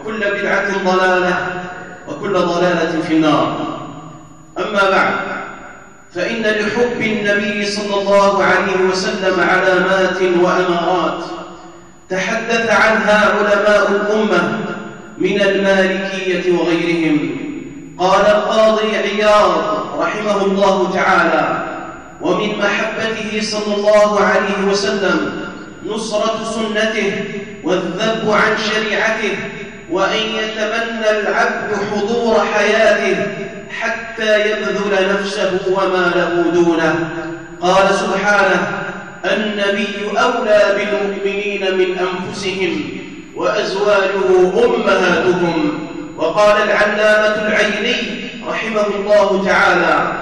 وكل بدعة ضلالة وكل ضلالة في النار. أما بعد فإن لحب النبي صلى الله عليه وسلم علامات وأمارات تحدث عنها علماء الأمة من المالكية وغيرهم. قال القاضي عياض رحمه الله تعالى ومن محبته صلى الله عليه وسلم نصرة سنته والذب عن شريعته وأن يتمنى العبد حضور حياته حتى يبذل نفسه وما له دونه. قال سبحانه النبي أولى بالمؤمنين من أنفسهم وأزواجه أمهاتهم. وقال العلامة العيني رحمه الله تعالى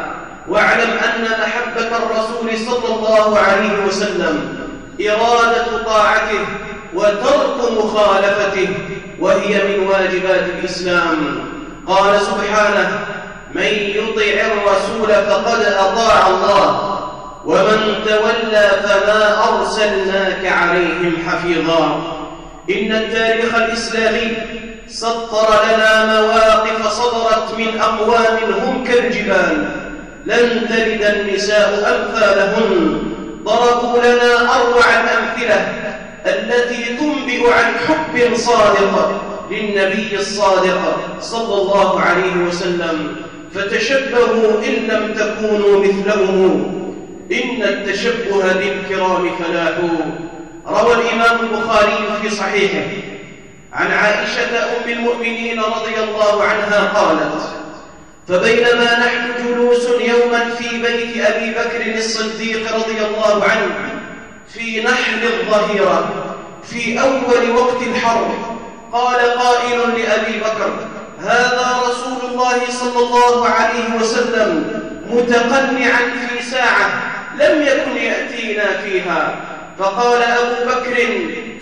واعلم أن محبة الرسول صلى الله عليه وسلم إرادة طاعته وترك مخالفته وهي من واجبات الإسلام. قال سبحانه من يطع الرسول فقد أطاع الله ومن تولى فما أرسلناك عليهم حفيظا. إن التاريخ الإسلامي سطر لنا مواقف صدرت من أقوام هم كالجبال. لن تلد النساء أمثالهن ضربوا لنا أروع الأمثلة التي تنبئ عن حب صادق للنبي الصادق صلى الله عليه وسلم فتشبهوا إن لم تكونوا مثلهم. إن التشبه بالكرام فلاح. روى الإمام البخاري في صحيحه. عن عائشة أم المؤمنين رضي الله عنها قالت فبينما نحن جلوس يوما في بيت أبي بكر الصديق رضي الله عنه في نحل الظهيرة في أول وقت الحرب. قال قائل لأبي بكر هذا رسول الله صلى الله عليه وسلم متقنعا في ساعة لم يكن يأتينا فيها. فقال أبو بكر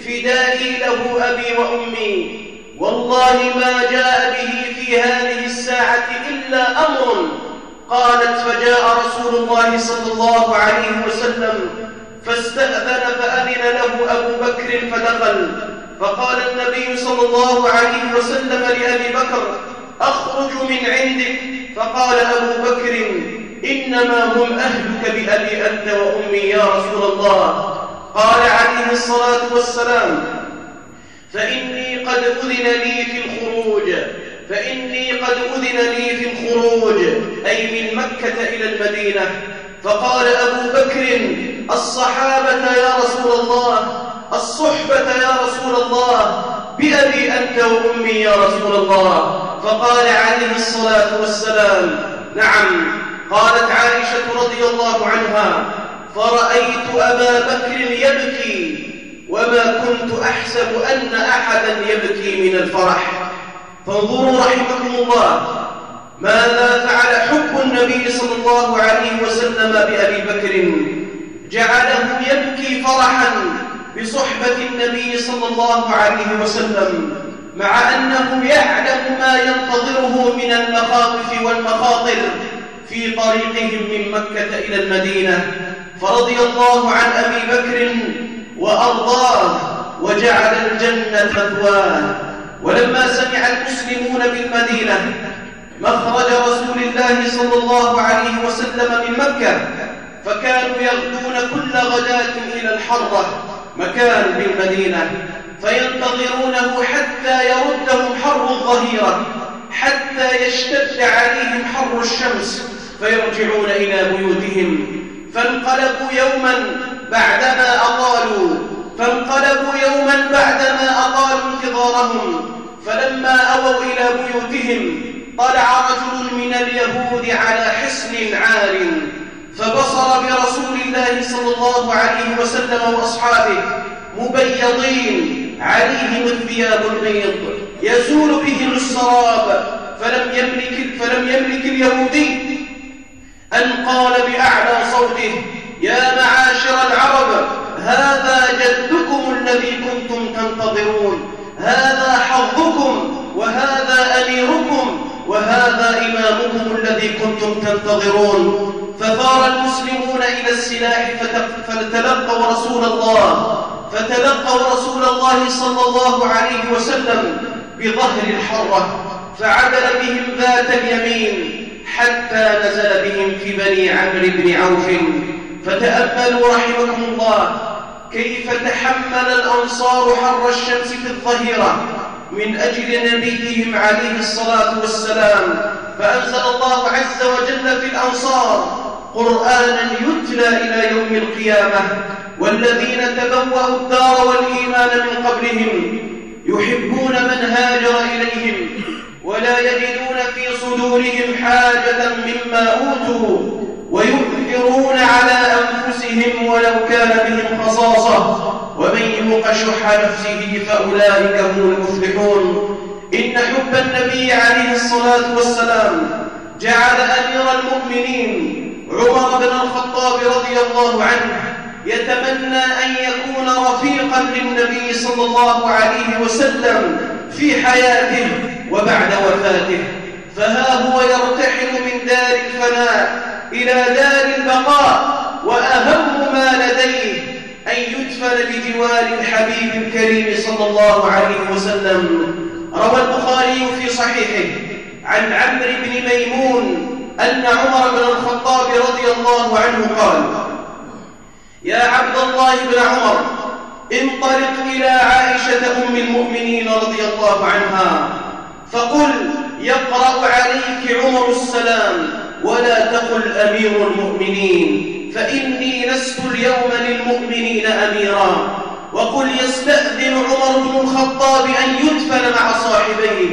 فدائي له أبي وأمي. والله ما جاء به في هذه الساعة إلا أمر. قالت فجاء رسول الله صلى الله عليه وسلم فاستأذن فأذن له أبو بكر فدخل. فقال النبي صلى الله عليه وسلم لأبي بكر أخرج من عندك. فقال أبو بكر إنما هم أهلك بأبي أنت وأمي يا رسول الله. قال عليه الصلاة والسلام فإني قد أذن لي في الخروج. فإني قد أذن لي في الخروج أي من مكة إلى المدينة. فقال أبو بكر الصحابة يا رسول الله الصحبة يا رسول الله بأبي أنت وأمي يا رسول الله. فقال عليه الصلاة والسلام نعم قالت عائشة رضي الله عنها فرأيت أبا بكر يبكي وما كنت أحسب أن أحدا يبكي من الفرح. فانظروا رحمكم الله ماذا فعل حب النبي صلى الله عليه وسلم بأبي بكر؟ جعله يبكي فرحا بصحبة النبي صلى الله عليه وسلم مع أنه يعلم ما ينتظره من المخاوف والمخاطر في طريقهم من مكة إلى المدينة. فرضي الله عن أبي بكر وأرضاه وجعل الجنة مثواه. ولما سمع المسلمون بالمدينة مخرج رسول الله صلى الله عليه وسلم من مكة فكانوا يغدون كل غداة إلى الحرة مكان بالمدينة فينتظرونه حتى يردهم حر الظهيرة حتى يشتد عليهم حر الشمس فيرجعون إلى بيوتهم. فانقلبوا يوما بعدما أطالوا فانقلبوا يوما بعدما أطالوا انتظارهم. فلما أووا إلى بيوتهم طلع رجل من اليهود على حصن عار فبصر برسول الله صلى الله عليه وسلم وأصحابه مبيضين عليهم الثياب البيض يزول بهم السراب فلم يملك, فلم يملك اليهودي. أن قال بأعلى صوته يا معاشر العرب هذا جدكم الذي كنتم تنتظرون هذا حظكم وهذا أميركم وهذا إمامكم الذي كنتم تنتظرون. فثار المسلمون إلى السلاح فتلقوا رسول الله فتلقوا رسول الله صلى الله عليه وسلم بظهر الحرة فعدل بهم ذات اليمين حتى نزل بهم في بني عمرو بن عوف فتأملوا رحمكم الله كيف تحمل الأنصار حر الشمس في الظهيرة من أجل نبيهم عليه الصلاة والسلام فأنزل الله عز وجل في الأنصار قرآنا يتلى إلى يوم القيامة والذين تبوأوا الدار والإيمان من قبلهم يحبون من هاجر إليهم ولا يجدون في صدورهم حاجة مما أوتوا ويؤثرون على أنفسهم ولو كان بهم خصاصة. ومن يوق شح نفسه فأولئك هم المفلحون. إن حب النبي عليه الصلاة والسلام جعل أمير المؤمنين عمر بن الخطاب رضي الله عنه يتمنى أن يكون رفيقا للنبي صلى الله عليه وسلم في حياته وبعد وفاته. فها هو يرتحل من دار الفناء إلى دار البقاء وأهم ما لديه أن يدفن بجوار الحبيب الكريم صلى الله عليه وسلم. روى البخاري في صحيحه عن عمرو بن ميمون أن عمر بن الخطاب رضي الله عنه قال يا عبد الله بن عمر انطلق إلى عائشة أم المؤمنين رضي الله عنها فقل يقرأ عليك عمر السلام ولا تقل أمير المؤمنين فإني لست اليوم للمؤمنين أميرا وقل يستأذن عمر بن الخطاب أن يدفن مع صاحبيه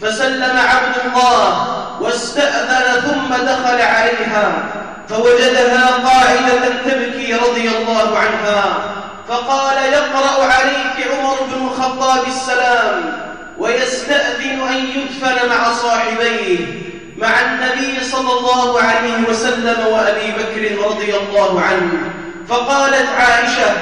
فسلم عبد الله واستأذن ثم دخل عليها فوجدها قاعدة تبكي رضي الله عنها. فقال يقرأ عليك عمر بن الخطاب السلام ويستأذن أن يدفن مع صاحبيه مع النبي صلى الله عليه وسلم وأبي بكر رضي الله عنه. فقالت عائشة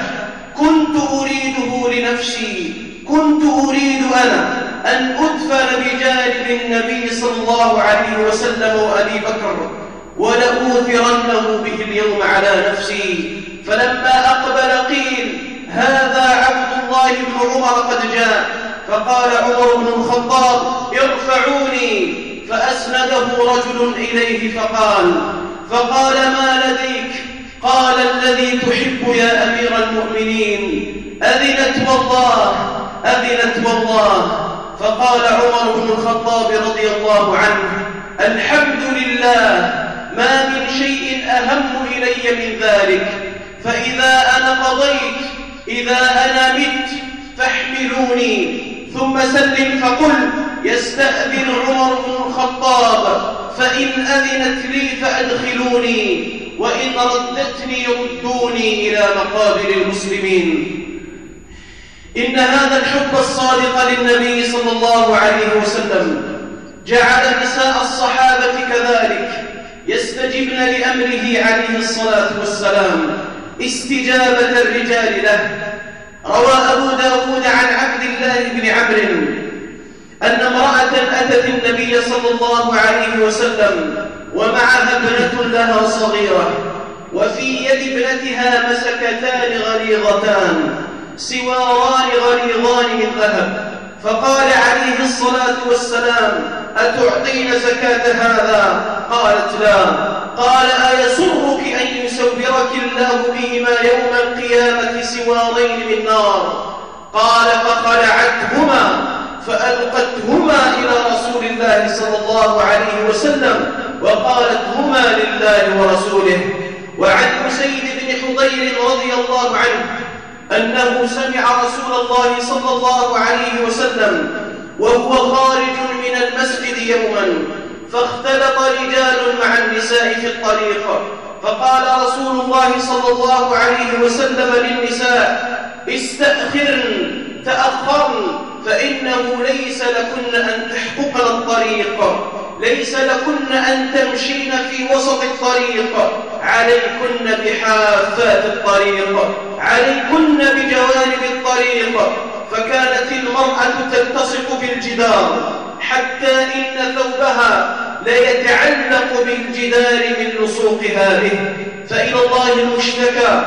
كنت أريده لنفسي كنت أريد أنا. أن أدفن بجانب النبي صلى الله عليه وسلم وأبي بكر ولأوثرنه به اليوم على نفسي. فلما أقبل قيل هذا عبد الله بن عمر قد جاء. فقال عمر بن الخطاب ارفعوني. فأسنده رجل إليه فقال فقال ما لديك؟ قال الذي تحب يا أمير المؤمنين. أذنت والله أذنت والله. فقال عمر بن الخطاب رضي الله عنه الحمد لله ما من شيء أهم إلي من ذلك فإذا أنا قضيت إذا أنا مت فاحملوني ثم سلم فقل يستأذن عمر بن الخطاب فإن أذنت لي فأدخلوني وإن ردتني ردوني إلى مقابر المسلمين. إن هذا الحب الصادق للنبي صلى الله عليه وسلم جعل نساء الصحابة كذلك يستجبن لأمره عليه الصلاة والسلام استجابة الرجال له. روى أبو داود عن عبد الله بن عمرو أن امرأة أتت النبي صلى الله عليه وسلم ومعها ابنة لها صغيرة وفي يد ابنتها مسكتان غليظتان. سواران غليظان من ذهب فقال عليه الصلاة والسلام أتعطين زكاة هذا؟ قالت لا. قال أيسرك أن يسورك الله بهما يوم القيامة سوارين من نار؟ قال فخلعتهما فألقتهما إلى رسول الله صلى الله عليه وسلم وقالت هما لله ورسوله. وعن سيد بن حضير رضي الله عنه أنه سمع رسول الله صلى الله عليه وسلم وهو خارج من المسجد يوما فاختلط رجال مع النساء في الطريق فقال رسول الله صلى الله عليه وسلم للنساء استأخرن تأخرن فإنه ليس لكن أن تحققن الطريق. ليس لكن أن تمشين في وسط الطريق. عليكن بحافات الطريق. عليكن بجوانب الطريق. فكانت المرأة تلتصق بالجدار حتى إن ثوبها ليتعلق بالجدار من لصوقها به فإلى الله المشتكى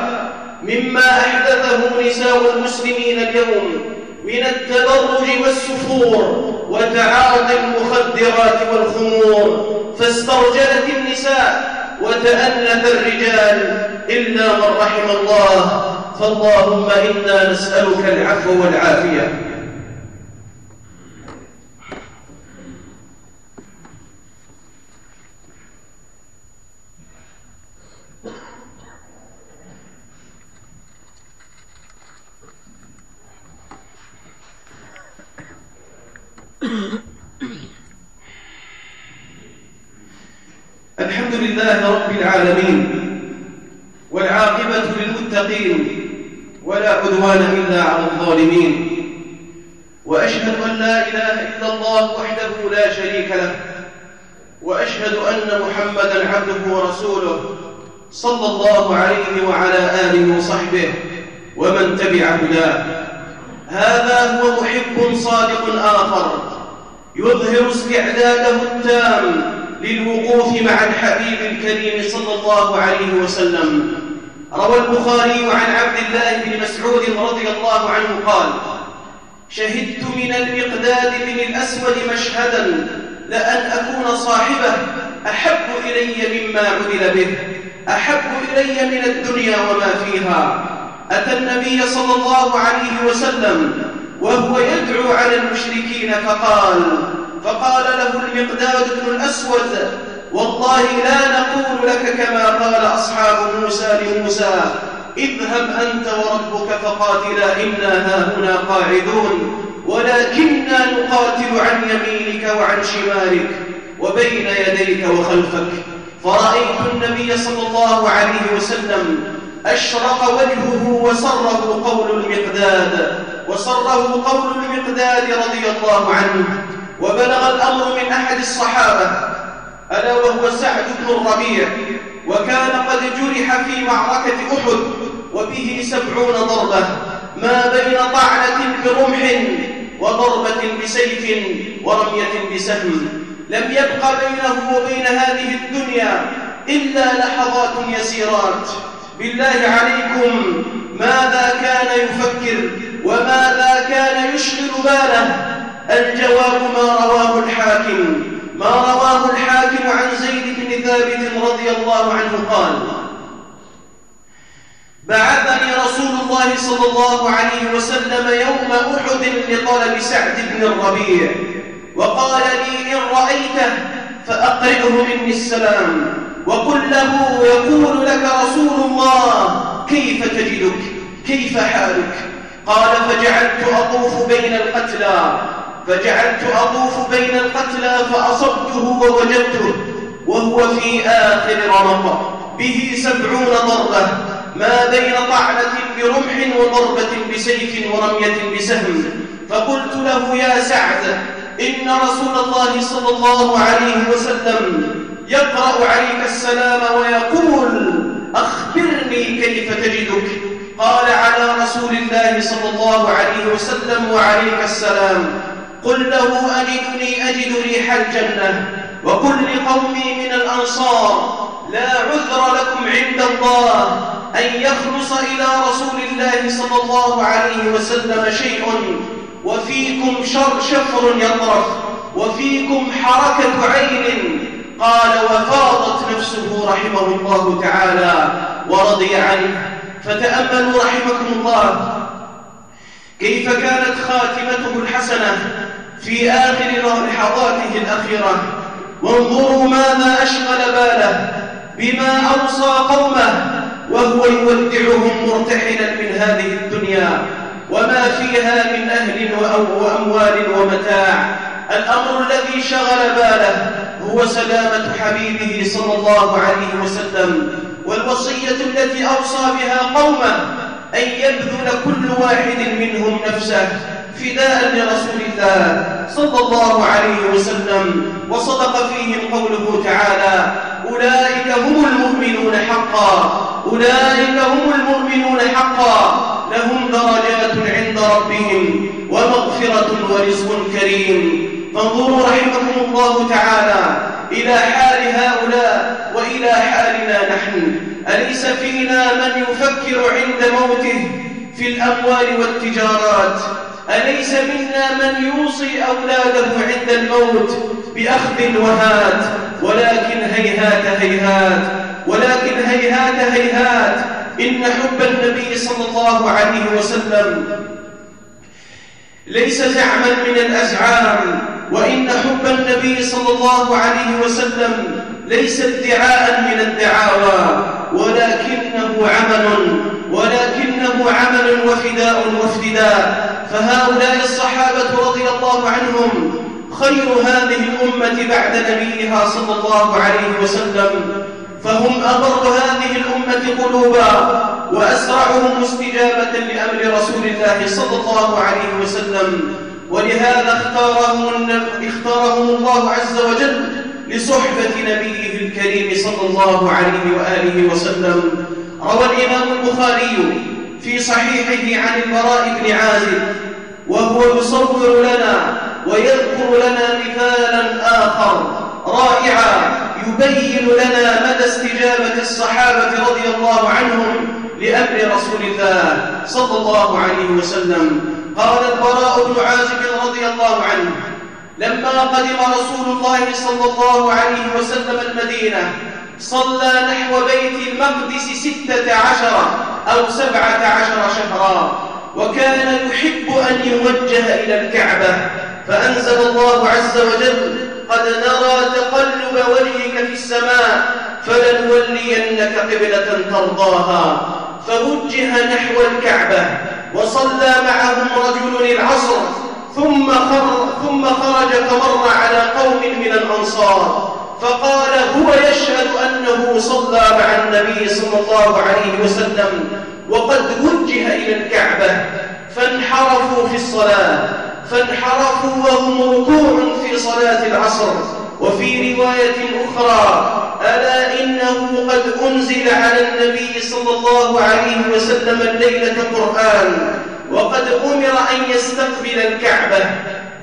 مما أحدثه نساء المسلمين اليوم من التبرج والسفور وتعاطي المخدرات والخمور فاسترجلت النساء وتأنث الرجال إلا من رحم الله. فاللهم إنا نسألك العفو والعافية. الحمد لله رب العالمين والعاقبة للمتقين ولا عدوان إلا على الظالمين وأشهد أن لا إله إلا الله وحده لا شريك له وأشهد أن محمدا عبده ورسوله صلى الله عليه وعلى آله وصحبه ومن تبع هداه هذا هو محب صادق آخر. يظهر استعداده التام للوقوف مع الحبيب الكريم صلى الله عليه وسلم. روى البخاري عن عبد الله بن مسعود رضي الله عنه قال شهدت من المقداد بن الأسود مشهدا لأن أكون صاحبه أحب إلي مما عمل به أحب إلي من الدنيا وما فيها. أتى النبي صلى الله عليه وسلم وهو يدعو على المشركين فقال فقال له المقداد بن الأسود والله لا نقول لك كما قال أصحاب موسى لموسى اذهب أنت وربك فقاتلا إنا هاهنا قاعدون ولكننا نقاتل عن يمينك وعن شمالك وبين يديك وخلفك. فرأيت النبي صلى الله عليه وسلم أشرق وجهه وسره قول المقداد وسره قول المقداد رضي الله عنه وبلغ الأمر من أحد الصحابة ألا وهو سعد بن الربيع وكان قد جرح في معركة أحد وبه سبعون ضربة ما بين طعنة برمح وضربة بسيف ورمية بسهم. لم يبق بينه وبين هذه الدنيا إلا لحظات يسيرات. بالله عليكم ماذا كان يفكر؟ وماذا كان يشغل باله. الجواب ما رواه الحاكم. ما رواه الحاكم عن زيد بن ثابت رضي الله عنه قال بعثني رسول الله صلى الله عليه وسلم يوم أحد لطلب سعد بن الربيع وقال لي إن رأيته فأقرئه مني السلام وقل له يقول لك رسول الله كيف تجدك؟ كيف حالك؟ قال فجعلت أطوف بين القتلى فجعلت أطوف بين القتلى فأصبته ووجدته وهو في آخر رمق به سبعون ضربة ما بين طعنة برمح وضربة بسيف ورمية بسهم. فقلت له يا سعد إن رسول الله صلى الله عليه وسلم يقرأ عليك السلام ويقول أخبرني كيف تجدك؟ قال على رسول الله صلى الله عليه وسلم وعليك السلام قل له أجدني أجد ريح الجنة وقل لقومي من الأنصار لا عذر لكم عند الله أن يخلص إلى رسول الله صلى الله عليه وسلم شيء وفيكم شر شفر يطرف وفيكم حركة عين. قال وفاضت نفسه رحمه الله تعالى ورضي عنه. فتأملوا رحمكم الله. كيف كانت خاتمته الحسنة في آخر لحظاته الأخيرة؟ وانظروا ماذا أشغل باله بما أوصى قومه وهو يودعهم مرتحلا من هذه الدنيا. وما فيها من أهل وأموال ومتاع. الأمر الذي شغل باله هو سلامة حبيبه صلى الله عليه وسلم. والوصية التي أوصى بها قومه أن يبذل كل واحد منهم نفسه فداء لرسول الله صلى الله عليه وسلم. وصدق فيهم قوله تعالى أولئك هم المؤمنون حقا أولئك هم المؤمنون حقا. لهم درجات عند ربهم ومغفرة ورزق كريم. فانظروا رحمكم الله تعالى إلى حال هؤلاء وإلى حالنا نحن. أليس فينا من يفكر عند موته في الأموال والتجارات؟ أليس منا من يوصي أولاده عند الموت بأخذ وهات؟ ولكن هيهات هيهات ولكن هيهات هيهات. إن حب النبي صلى الله عليه وسلم ليس زعما من الأزعام. وإن حب النبي صلى الله عليه وسلم ليس ادعاء من الدعاوى ولكنه عمل ولكنه عمل وفداء وافتداء. فهؤلاء الصحابة رضي الله عنهم خير هذه الأمة بعد نبيها صلى الله عليه وسلم. فهم أبر هذه الأمة قلوبا وأسرعهم استجابة لأمر رسول الله صلى الله عليه وسلم. ولهذا اختارهم, اختارهم الله عز وجل لصحبة نبيه الكريم صلى الله عليه وآله وسلم. روى الإمام البخاري في صحيحه عن البراء بن عازب وهو يصور لنا ويذكر لنا مثالا آخر. رائعا يبين لنا مدى استجابة الصحابة رضي الله عنهم لأمر رسول الله صلى الله عليه وسلم. قال البراء بن عازب رضي الله عنه لما قدم رسول الله صلى الله عليه وسلم المدينة صلى نحو بيت المقدس ستة عشر أو سبعة عشر شهرا وكان يحب أن يوجه إلى الكعبة فأنزل الله عز وجل قد نرى تقلب وجهك في السماء فلنولينك قبلة ترضاها فوجه نحو الكعبة وصلى معهم رجل العصر ثم ثم خرج فمر على قوم من الأنصار. فقال هو يشهد أنه صلى مع النبي صلى الله عليه وسلم وقد وجه إلى الكعبة فانحرفوا في الصلاة فانحرفوا وهم ركوع في صلاة العصر. وفي رواية أخرى ألا إنه قد أنزل على النبي صلى الله عليه وسلم الليلة قرآن وقد أمر أن يستقبل الكعبة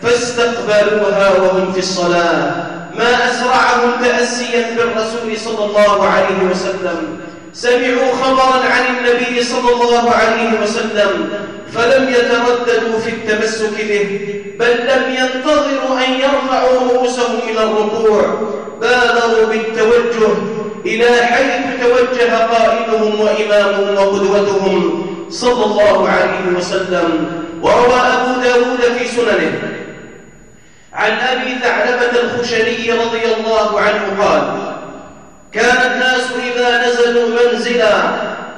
فاستقبلوها وهم في الصلاة ما أسرعهم تأسيا بالرسول صلى الله عليه وسلم. سمعوا خبرا عن النبي صلى الله عليه وسلم فلم يترددوا في التمسك به بل لم ينتظروا أن يرفعوا رؤوسهم من الركوع. بادروا بالتوجه إلى حيث توجه قائدهم وإمامهم وقدوتهم صلى الله عليه وسلم. وروى أبو داود في سننه عن أبي ثعلبة الخشني رضي الله عنه قال كان الناس إذا نزلوا منزلا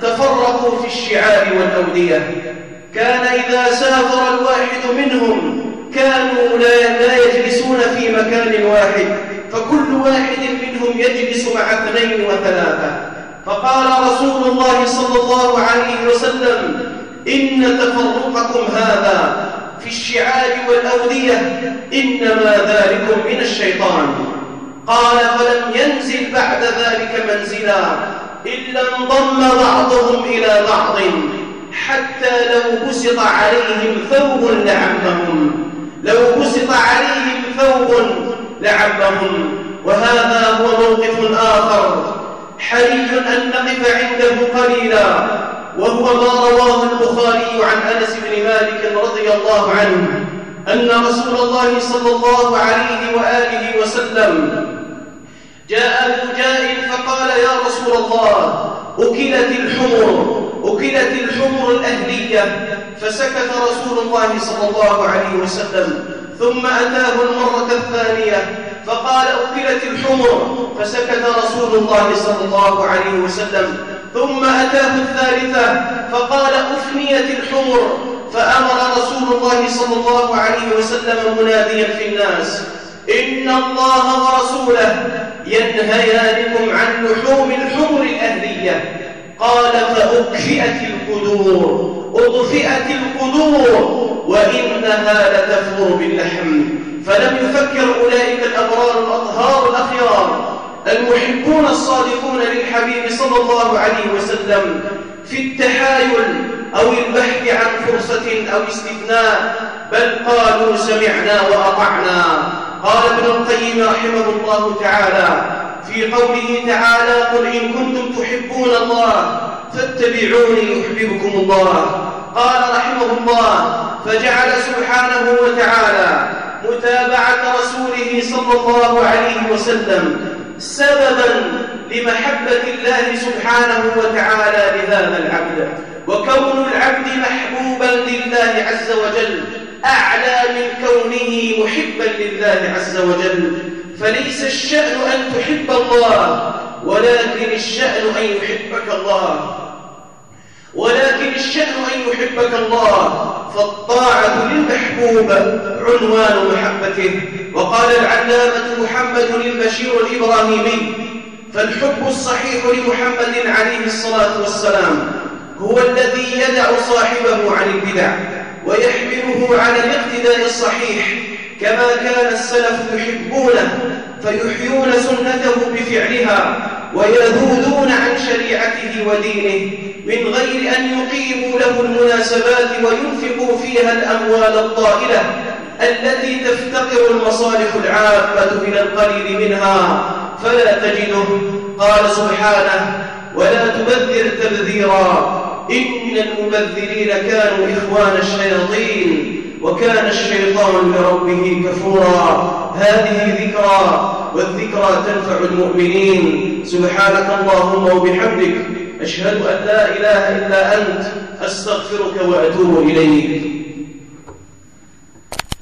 تفرقوا في الشعاب والأودية. كان إذا سافر الواحد منهم كانوا لا يجلسون في مكان واحد. فكل واحد منهم يجلس مع اثنين وثلاثة. فقال رسول الله صلى الله عليه وسلم إن تفرقكم هذا في الشعاب والأودية. إنما ذلك من الشيطان. قال فلم ينزل بعد ذلك منزلا إلا انضم بعضهم إلى بعض حتى لو بسط عليهم ثوب لعمهم. لو بسط عليهم ثوب لعمهم. وهذا هو موقف آخر. حري أن نقف عنده قليلا. وهو ما رواه البخاري عن أنس بن مالك رضي الله عنه. أن رسول الله صلى الله عليه وآله وسلم جاء أبو جائل فقال يا رسول الله أكلت الحمر أكلت الحمر الأهلية. فسكت رسول الله صلى الله عليه وسلم. ثم أتاه المرة الثانية فقال أكلت الحمر. فسكت رسول الله صلى الله عليه وسلم. ثم أتاه الثالثة فقال أفنيت الحمر. فأمر رسول الله صلى الله عليه وسلم مناديا في الناس. إن الله ورسوله ينهيانكم عن لحوم الحمر الأهلية. قال فأكفئت القدور أطفئت القدور وإنها لتفور باللحم. فلم يفكر أولئك الأبرار الأطهار الأخيار المحبون الصادقون للحبيب صلى الله عليه وسلم في التحايل أو البحث عن فرصة أو استثناء بل قالوا سمعنا وأطعنا. قال ابن القيم رحمه الله تعالى في قوله تعالى قل إن كنتم تحبون الله فاتبعوني يحببكم الله. قال رحمه الله فجعل سبحانه وتعالى متابعة رسوله صلى الله عليه وسلم سببا لمحبة الله سبحانه وتعالى لهذا العبد. وكون العبد محبوبا لله عز وجل أعلى من كونه محبا لله عز وجل. فليس الشأن أن تحب الله ولكن الشأن أن يحبك الله. ولكن الشأن أن يحبك الله. فالطاعة للمحبوب عنوان محبته. وقال العلامة محمد البشير الإبراهيمي فالحب الصحيح لمحمد عليه الصلاة والسلام. هو الذي يدع صاحبه عن البدع ويحمله على الاقتداء الصحيح كما كان السلف يحبونه فيحيون سنته بفعلها ويذودون عن شريعته ودينه من غير أن يقيموا له المناسبات وينفقوا فيها الأموال الطائلة التي تفتقر المصالح العامة إلى القليل منها. فلا تجده. قال سبحانه ولا تبذر تبذيرا. إن المبذرين كانوا إخوان الشياطين وكان الشيطان لربه كفورا. هذه ذكرى والذكرى تنفع المؤمنين. سبحانك اللهم وبحمدك أشهد أن لا إله إلا أنت أستغفرك وأتوب إليك.